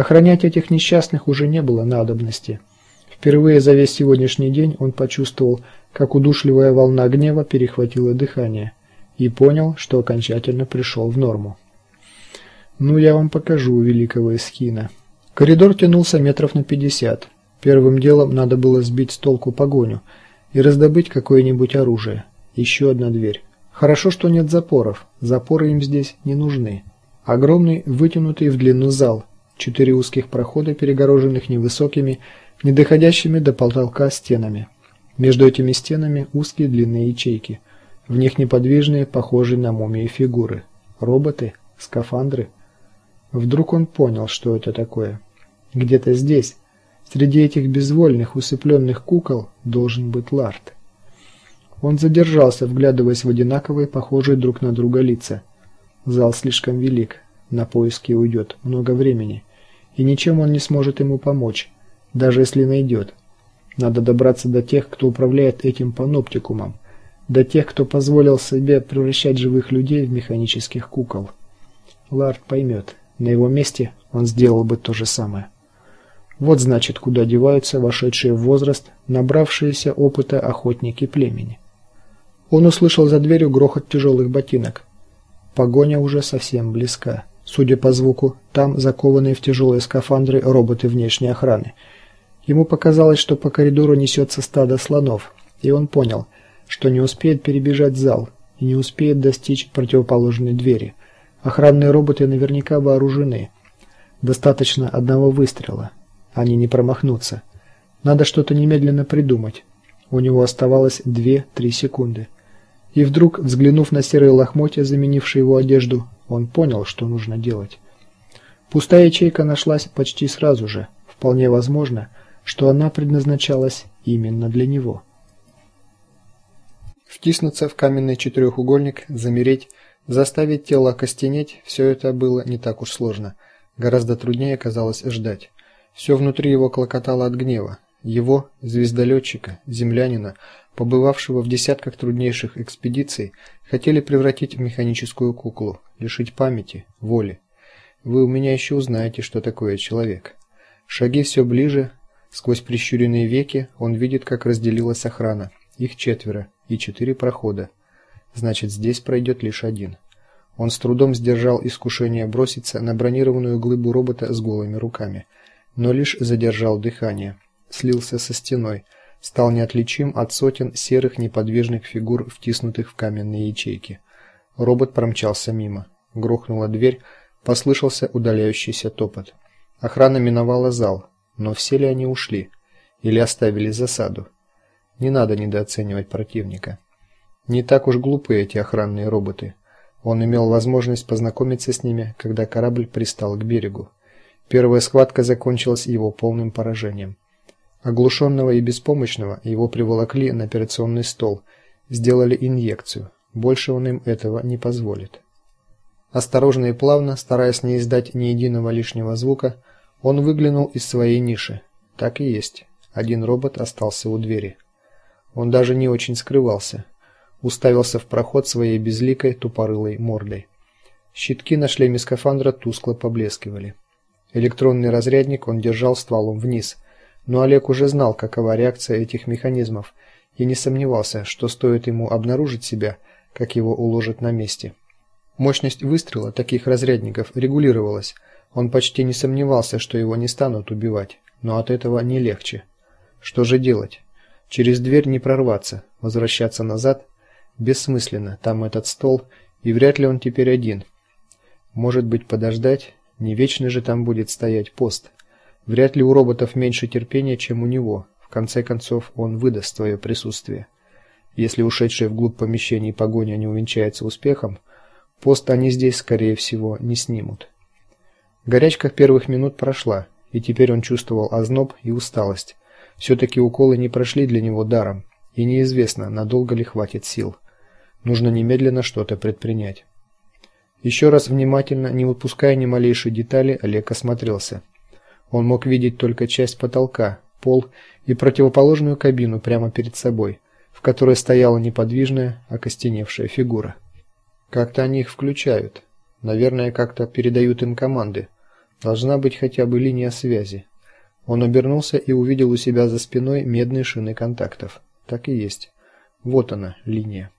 Охранять этих несчастных уже не было надобности. Впервые за весь сегодняшний день он почувствовал, как удушливая волна гнева перехватила дыхание и понял, что окончательно пришел в норму. Ну я вам покажу великого эскина. Коридор тянулся метров на пятьдесят. Первым делом надо было сбить с толку погоню и раздобыть какое-нибудь оружие. Еще одна дверь. Хорошо, что нет запоров. Запоры им здесь не нужны. Огромный, вытянутый в длину зал, четыре узких прохода, перегороженных невысокими, не доходящими до потолка стенами. Между этими стенами узкие длинные ячейки. В них неподвижные, похожие на мумии фигуры. Роботы, скафандры, Вдруг он понял, что это такое. Где-то здесь, среди этих безвольных, усыпленных кукол, должен быть Ларт. Он задержался, вглядываясь в одинаковые, похожие друг на друга лица. Зал слишком велик, на поиски уйдет много времени, и ничем он не сможет ему помочь, даже если найдет. Надо добраться до тех, кто управляет этим паноптикумом, до тех, кто позволил себе превращать живых людей в механических кукол. Ларт поймет. На его месте он сделал бы то же самое. Вот значит, куда деваются вошедшие в возраст, набравшиеся опыта охотники племени. Он услышал за дверью грохот тяжелых ботинок. Погоня уже совсем близка. Судя по звуку, там закованные в тяжелые скафандры роботы внешней охраны. Ему показалось, что по коридору несется стадо слонов, и он понял, что не успеет перебежать зал и не успеет достичь противоположной двери. Охранные роботы наверняка вооружены. Достаточно одного выстрела. Они не промахнутся. Надо что-то немедленно придумать. У него оставалось 2-3 секунды. И вдруг, взглянув на серые лохмотья, заменившие его одежду, он понял, что нужно делать. Пустая ячейка нашлась почти сразу же. Вполне возможно, что она предназначалась именно для него. Втиснуться в каменный четырехугольник, замереть Заставить тело окостенеть все это было не так уж сложно. Гораздо труднее оказалось ждать. Все внутри его клокотало от гнева. Его, звездолетчика, землянина, побывавшего в десятках труднейших экспедиций, хотели превратить в механическую куклу, лишить памяти, воли. Вы у меня еще узнаете, что такое человек. Шаги все ближе, сквозь прищуренные веки он видит, как разделилась охрана. Их четверо и четыре прохода. Значит, здесь пройдет лишь один. Он с трудом сдержал искушение броситься на бронированную глыбу робота с голыми руками, но лишь задержал дыхание, слился со стеной, стал неотличим от сотен серых неподвижных фигур, втиснутых в каменные ячейки. Робот промчался мимо. Грохнула дверь, послышался удаляющийся топот. Охрана миновала зал, но все ли они ушли или оставили засаду? Не надо недооценивать противника. Не так уж глупы эти охранные роботы. Он имел возможность познакомиться с ними, когда корабль пристал к берегу. Первая схватка закончилась его полным поражением. Оглушенного и беспомощного его приволокли на операционный стол, сделали инъекцию. Больше он им этого не позволит. Осторожно и плавно, стараясь не издать ни единого лишнего звука, он выглянул из своей ниши. Так и есть. Один робот остался у двери. Он даже не очень скрывался уставился в проход своей безликой тупорылой мордой. Щитки на шлеме скафандра тускло поблескивали. Электронный разрядник он держал стволом вниз, но Олег уже знал, какова реакция этих механизмов, и не сомневался, что стоит ему обнаружить себя, как его уложат на месте. Мощность выстрела таких разрядников регулировалась. Он почти не сомневался, что его не станут убивать, но от этого не легче. Что же делать? Через дверь не прорваться, возвращаться назад Бессмысленно, там этот стол, и вряд ли он теперь один. Может быть, подождать? Не вечно же там будет стоять пост. Вряд ли у роботов меньше терпения, чем у него. В конце концов, он выдаст свое присутствие. Если ушедшая вглубь помещений погоня не увенчается успехом, пост они здесь, скорее всего, не снимут. Горячка первых минут прошла, и теперь он чувствовал озноб и усталость. все таки уколы не прошли для него даром, и неизвестно, надолго ли хватит сил. Нужно немедленно что-то предпринять. Еще раз внимательно, не упуская ни малейшей детали, Олег осмотрелся. Он мог видеть только часть потолка, пол и противоположную кабину прямо перед собой, в которой стояла неподвижная, окостеневшая фигура. Как-то они их включают. Наверное, как-то передают им команды. Должна быть хотя бы линия связи. Он обернулся и увидел у себя за спиной медные шины контактов. Так и есть. Вот она, линия.